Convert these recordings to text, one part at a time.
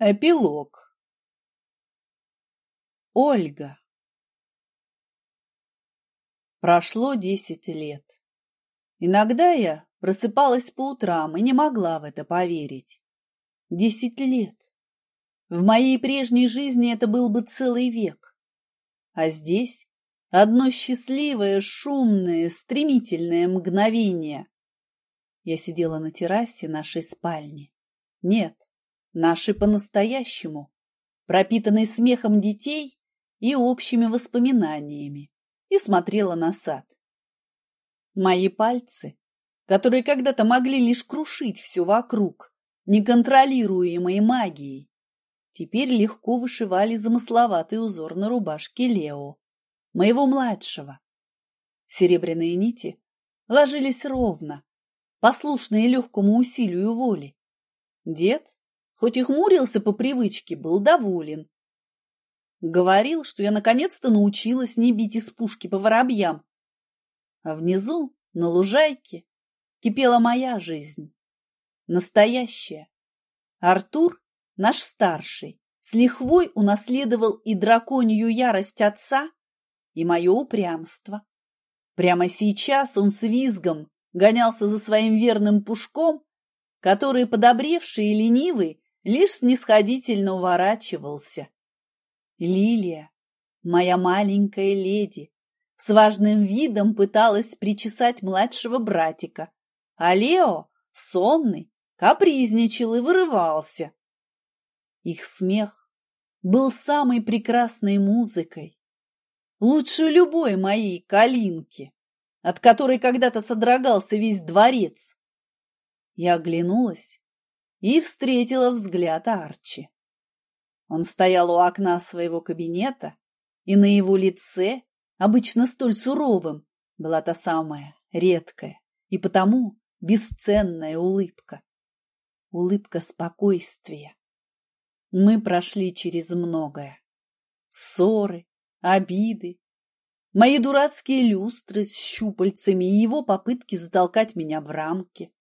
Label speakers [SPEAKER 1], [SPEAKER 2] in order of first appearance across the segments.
[SPEAKER 1] Эпилог. Ольга. Прошло десять лет. Иногда я просыпалась по утрам и не могла в это поверить. Десять лет. В моей прежней жизни это был бы целый век. А здесь одно счастливое, шумное, стремительное мгновение. Я сидела на террасе нашей спальни. Нет, наши по-настоящему, пропитанной смехом детей и общими воспоминаниями, и смотрела на сад. Мои пальцы, которые когда-то могли лишь крушить все вокруг, неконтролируемой магией, теперь легко вышивали замысловатый узор на рубашке Лео, моего младшего. Серебряные нити ложились ровно, послушные легкому усилию воли. Дед хоть и хмурился по привычке, был доволен. Говорил, что я наконец-то научилась не бить из пушки по воробьям. А внизу, на лужайке, кипела моя жизнь. Настоящая. Артур, наш старший, с лихвой унаследовал и драконью ярость отца, и мое упрямство. Прямо сейчас он с визгом гонялся за своим верным пушком, который, подобревший и ленивый, лишь снисходительно уворачивался. Лилия, моя маленькая леди, с важным видом пыталась причесать младшего братика, а Лео, сонный, капризничал и вырывался. Их смех был самой прекрасной музыкой, лучше любой моей калинки, от которой когда-то содрогался весь дворец. Я оглянулась и встретила взгляд Арчи. Он стоял у окна своего кабинета, и на его лице, обычно столь суровым, была та самая редкая и потому бесценная улыбка. Улыбка спокойствия. Мы прошли через многое. Ссоры, обиды, мои дурацкие люстры с щупальцами и его попытки затолкать меня в рамки.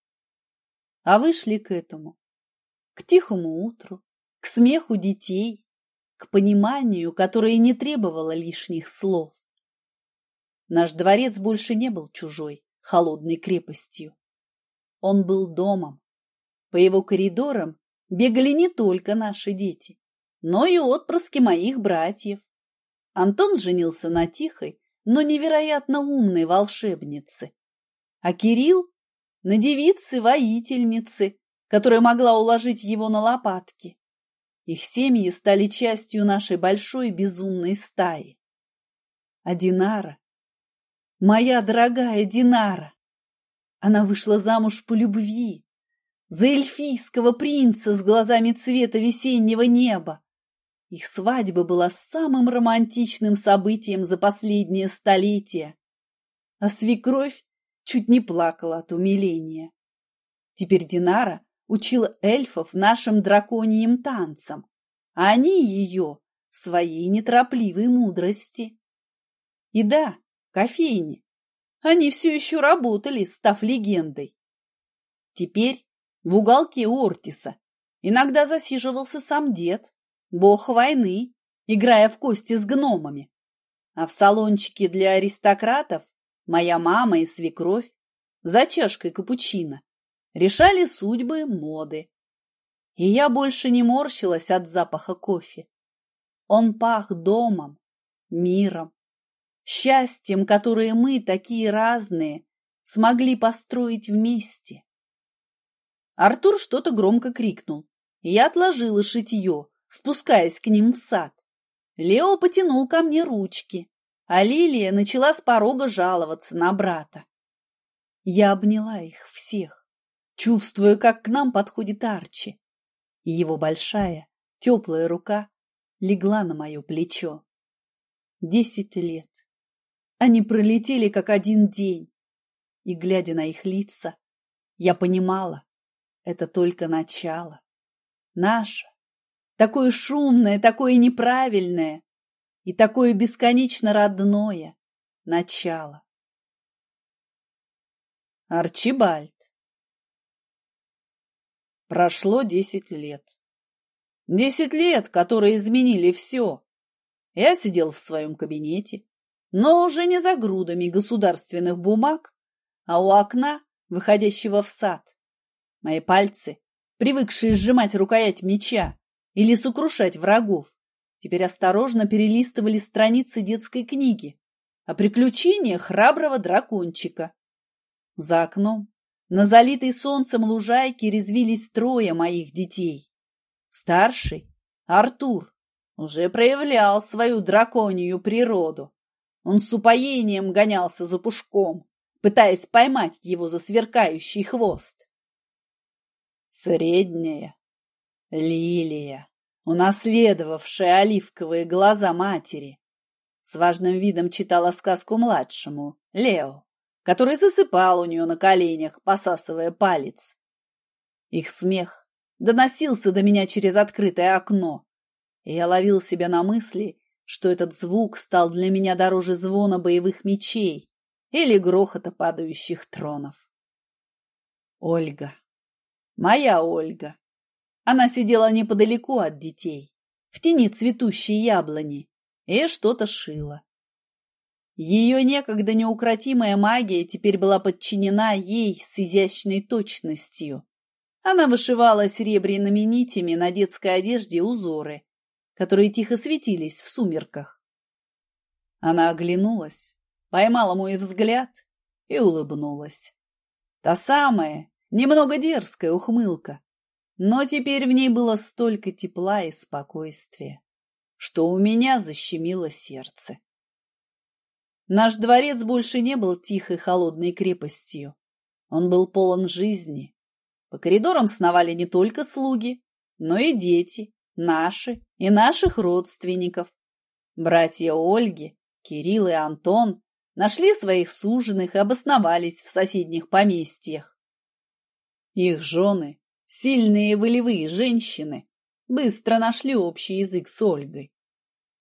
[SPEAKER 1] А вышли к этому к тихому утру, к смеху детей, к пониманию, которое не требовало лишних слов. Наш дворец больше не был чужой, холодной крепостью. Он был домом. По его коридорам бегали не только наши дети, но и отпрыски моих братьев. Антон женился на тихой, но невероятно умной волшебнице, а Кирилл – на девице-воительнице, которая могла уложить его на лопатки. Их семьи стали частью нашей большой безумной стаи. А Динара, моя дорогая Динара, она вышла замуж по любви, за эльфийского принца с глазами цвета весеннего неба. Их свадьба была самым романтичным событием за последнее столетие, а свекровь чуть не плакала от умиления. Теперь Динара учил эльфов нашим драконьим танцам, а они ее своей неторопливой мудрости. И да, кофейни. Они все еще работали, став легендой. Теперь в уголке Ортиса иногда засиживался сам дед, бог войны, играя в кости с гномами. А в салончике для аристократов моя мама и свекровь за чашкой капучино решали судьбы моды. И я больше не морщилась от запаха кофе. Он пах домом, миром, счастьем, которое мы, такие разные, смогли построить вместе. Артур что-то громко крикнул, и я отложила шитье, спускаясь к ним в сад. Лео потянул ко мне ручки, а Лилия начала с порога жаловаться на брата. Я обняла их всех чувствуя, как к нам подходит Арчи, и его большая, теплая рука легла на мое плечо. Десять лет. Они пролетели, как один день, и, глядя на их лица, я понимала, это только начало. Наше, такое шумное, такое неправильное и такое бесконечно родное начало. Арчибальд Прошло десять лет. Десять лет, которые изменили все. Я сидел в своем кабинете, но уже не за грудами государственных бумаг, а у окна, выходящего в сад. Мои пальцы, привыкшие сжимать рукоять меча или сокрушать врагов, теперь осторожно перелистывали страницы детской книги о приключениях храброго дракончика. За окном, на залитой солнцем лужайке резвились трое моих детей. Старший, Артур, уже проявлял свою драконью природу. Он с упоением гонялся за пушком, пытаясь поймать его за сверкающий хвост. Средняя, Лилия, унаследовавшая оливковые глаза матери, с важным видом читала сказку младшему, Лео, который засыпал у нее на коленях, посасывая палец. Их смех доносился до меня через открытое окно, и я ловил себя на мысли, что этот звук стал для меня дороже звона боевых мечей или грохота падающих тронов. Ольга. Моя Ольга. Она сидела неподалеку от детей, в тени цветущей яблони, и что-то шила. Ее некогда неукротимая магия теперь была подчинена ей с изящной точностью. Она вышивала серебряными нитями на детской одежде узоры, которые тихо светились в сумерках. Она оглянулась, поймала мой взгляд и улыбнулась. Та самая, немного дерзкая ухмылка, но теперь в ней было столько тепла и спокойствия, что у меня защемило сердце. Наш дворец больше не был тихой холодной крепостью. Он был полон жизни, по коридорам сновали не только слуги, но и дети, наши и наших родственников. Братья Ольги, Кирилл и Антон нашли своих суженых и обосновались в соседних поместьях. Их жены, сильные волевые женщины, быстро нашли общий язык с Ольгой.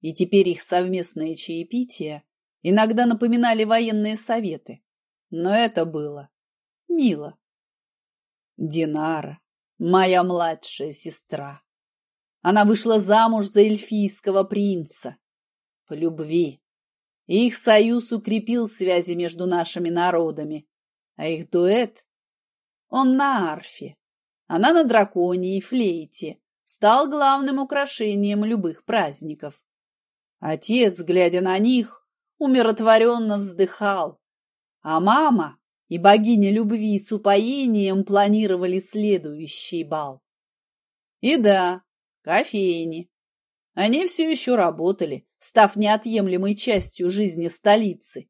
[SPEAKER 1] И теперь их совместные чаепития иногда напоминали военные советы. Но это было мило. Динара, моя младшая сестра. Она вышла замуж за эльфийского принца. По любви. Их союз укрепил связи между нашими народами, а их дуэт... Он на арфе, она на драконе и флейте, стал главным украшением любых праздников. Отец, глядя на них, умиротворенно вздыхал, а мама и богиня любви с упоением планировали следующий бал. И да, кофейни. Они все еще работали, став неотъемлемой частью жизни столицы.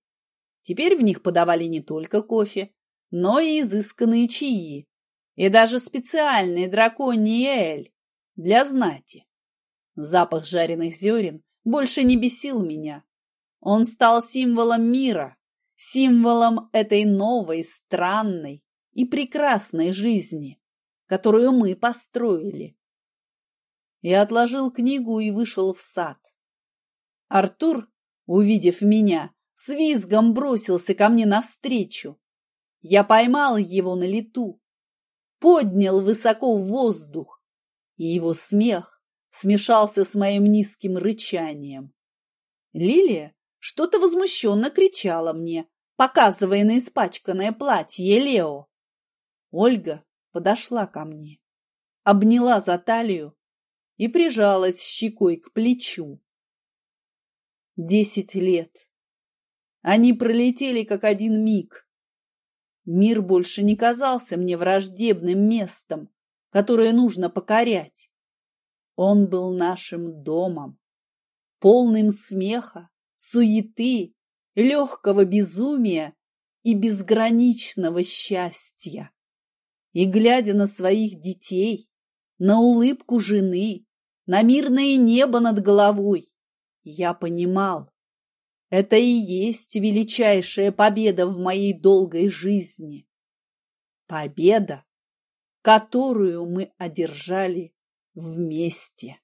[SPEAKER 1] Теперь в них подавали не только кофе, но и изысканные чаи, и даже специальный драконий эль для знати. Запах жареных зерен больше не бесил меня. Он стал символом мира, символом этой новой, странной и прекрасной жизни, которую мы построили. Я отложил книгу и вышел в сад. Артур, увидев меня, с визгом бросился ко мне навстречу. Я поймал его на лету, поднял высоко в воздух, и его смех смешался с моим низким рычанием. Лилия что-то возмущенно кричала мне, показывая на испачканное платье Лео. Ольга подошла ко мне, обняла за талию и прижалась щекой к плечу. Десять лет. Они пролетели как один миг. Мир больше не казался мне враждебным местом, которое нужно покорять. Он был нашим домом, полным смеха, суеты, легкого безумия и безграничного счастья. И, глядя на своих детей, на улыбку жены, на мирное небо над головой, я понимал, это и есть величайшая победа в моей долгой жизни. Победа, которую мы одержали вместе.